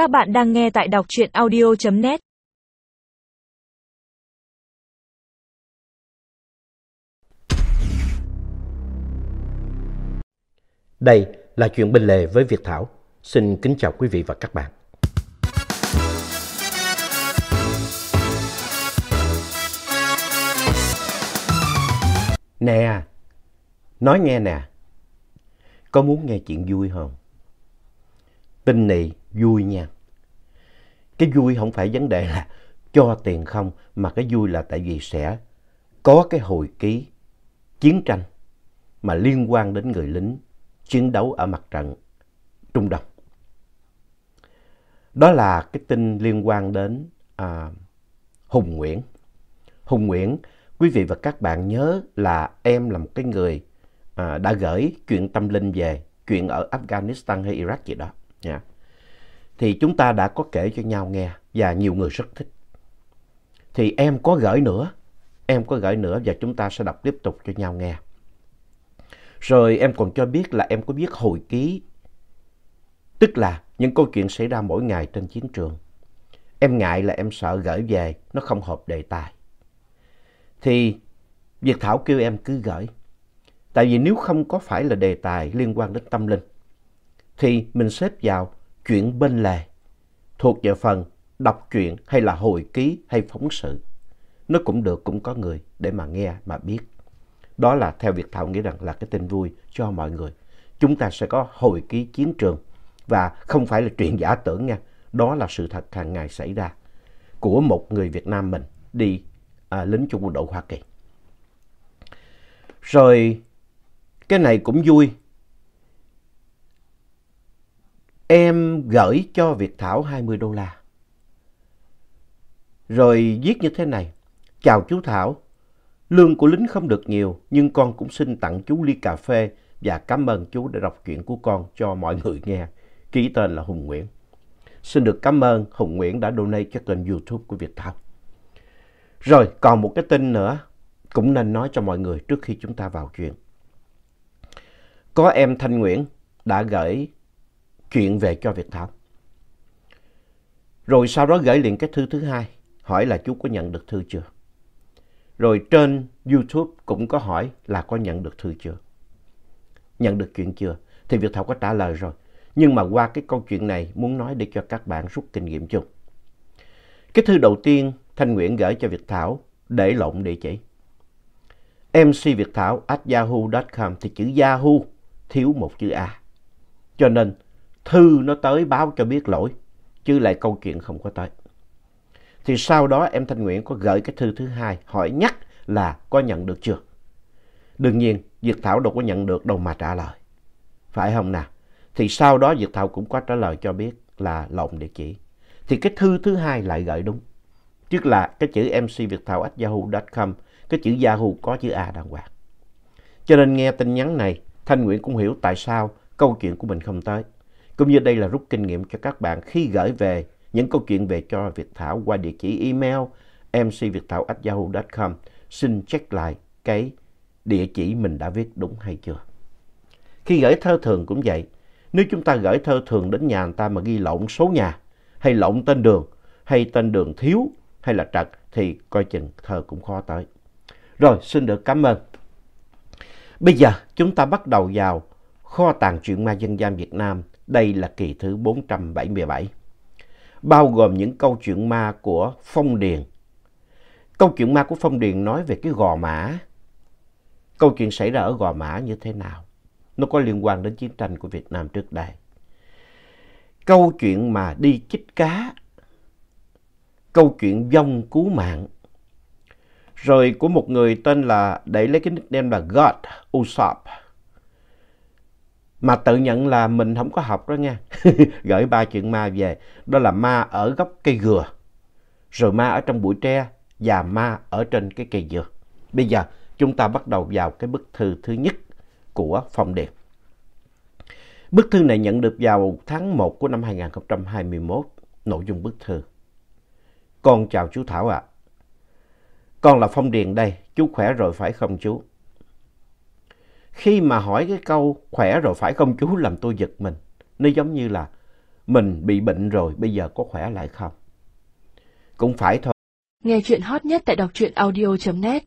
Các bạn đang nghe tại đọc truyện audio.net Đây là chuyện bên lề với Việt Thảo. Xin kính chào quý vị và các bạn. Nè, nói nghe nè, có muốn nghe chuyện vui không? Tin này vui nha. Cái vui không phải vấn đề là cho tiền không, mà cái vui là tại vì sẽ có cái hồi ký chiến tranh mà liên quan đến người lính chiến đấu ở mặt trận Trung Đông. Đó là cái tin liên quan đến à, Hùng Nguyễn. Hùng Nguyễn, quý vị và các bạn nhớ là em là một cái người à, đã gửi chuyện tâm linh về, chuyện ở Afghanistan hay Iraq gì đó. Yeah. Thì chúng ta đã có kể cho nhau nghe và nhiều người rất thích. Thì em có gửi nữa, em có gửi nữa và chúng ta sẽ đọc tiếp tục cho nhau nghe. Rồi em còn cho biết là em có viết hồi ký, tức là những câu chuyện xảy ra mỗi ngày trên chiến trường. Em ngại là em sợ gửi về, nó không hợp đề tài. Thì Việt Thảo kêu em cứ gửi. Tại vì nếu không có phải là đề tài liên quan đến tâm linh, thì mình xếp vào chuyện bên lề, thuộc vào phần đọc truyện hay là hồi ký hay phóng sự. Nó cũng được, cũng có người để mà nghe, mà biết. Đó là theo Việt Thảo nghĩ rằng là cái tin vui cho mọi người. Chúng ta sẽ có hồi ký chiến trường và không phải là chuyện giả tưởng nha. Đó là sự thật hàng ngày xảy ra của một người Việt Nam mình đi à, lính chung quân đội Hoa Kỳ. Rồi cái này cũng vui. Em gửi cho Việt Thảo 20 đô la. Rồi viết như thế này. Chào chú Thảo, Lương của lính không được nhiều, nhưng con cũng xin tặng chú ly cà phê và cảm ơn chú đã đọc chuyện của con cho mọi người nghe. Ký tên là Hùng Nguyễn. Xin được cảm ơn Hùng Nguyễn đã donate cho kênh YouTube của Việt Thảo. Rồi, còn một cái tin nữa cũng nên nói cho mọi người trước khi chúng ta vào chuyện. Có em Thanh Nguyễn đã gửi chuyện về cho Việt Thảo. Rồi sau đó gửi liền cái thư thứ hai, hỏi là chú có nhận được thư chưa? Rồi trên YouTube cũng có hỏi là có nhận được thư chưa? Nhận được chuyện chưa? Thì Việt Thảo có trả lời rồi. Nhưng mà qua cái câu chuyện này muốn nói để cho các bạn rút kinh nghiệm chung. Cái thư đầu tiên Thanh Nguyễn gửi cho Việt Thảo để lộn địa chỉ. mcviệtthảo at yahoo.com thì chữ Yahoo thiếu một chữ A. Cho nên thư nó tới báo cho biết lỗi, chứ lại câu chuyện không có tới. Thì sau đó em Thanh Nguyễn có gửi cái thư thứ hai hỏi nhắc là có nhận được chưa. Đương nhiên Việt Thảo đâu có nhận được đâu mà trả lời. Phải không nào? Thì sau đó Việt Thảo cũng có trả lời cho biết là lộn địa chỉ. Thì cái thư thứ hai lại gửi đúng. Tức là cái chữ mcviệtthảo.yahoo.com, cái chữ Yahoo có chữ A đàng hoàng. Cho nên nghe tin nhắn này, Thanh Nguyễn cũng hiểu tại sao câu chuyện của mình không tới. Cũng như đây là rút kinh nghiệm cho các bạn khi gửi về những câu chuyện về cho Việt Thảo qua địa chỉ email mcviệtthảo.yahoo.com. Xin check lại cái địa chỉ mình đã viết đúng hay chưa. Khi gửi thơ thường cũng vậy. Nếu chúng ta gửi thơ thường đến nhà người ta mà ghi lộn số nhà, hay lộn tên đường, hay tên đường thiếu, hay là trật, thì coi chừng thơ cũng khó tới. Rồi, xin được cảm ơn. Bây giờ chúng ta bắt đầu vào kho tàng truyện ma dân gian Việt Nam. Đây là kỳ thứ 477 bao gồm những câu chuyện ma của Phong Điền. Câu chuyện ma của Phong Điền nói về cái gò mã. Câu chuyện xảy ra ở gò mã như thế nào? Nó có liên quan đến chiến tranh của Việt Nam trước đây. Câu chuyện mà đi chích cá. Câu chuyện vong cứu mạng. Rồi của một người tên là, để lấy cái nickname là God Usopp mà tự nhận là mình không có học đó nha. Gửi ba chuyện ma về. Đó là ma ở gốc cây gừa, rồi ma ở trong bụi tre và ma ở trên cái cây dừa. Bây giờ chúng ta bắt đầu vào cái bức thư thứ nhất của Phong Điệp. Bức thư này nhận được vào tháng 1 của năm 2021. Nội dung bức thư. Con chào chú Thảo ạ. À. Con là Phong Điền đây. Chú khỏe rồi phải không chú? Khi mà hỏi cái câu khỏe rồi phải không chú làm tôi giật mình. Nó giống như là mình bị bệnh rồi, bây giờ có khỏe lại không? Cũng phải thôi. Nghe chuyện hot nhất tại đọc truyện audio.net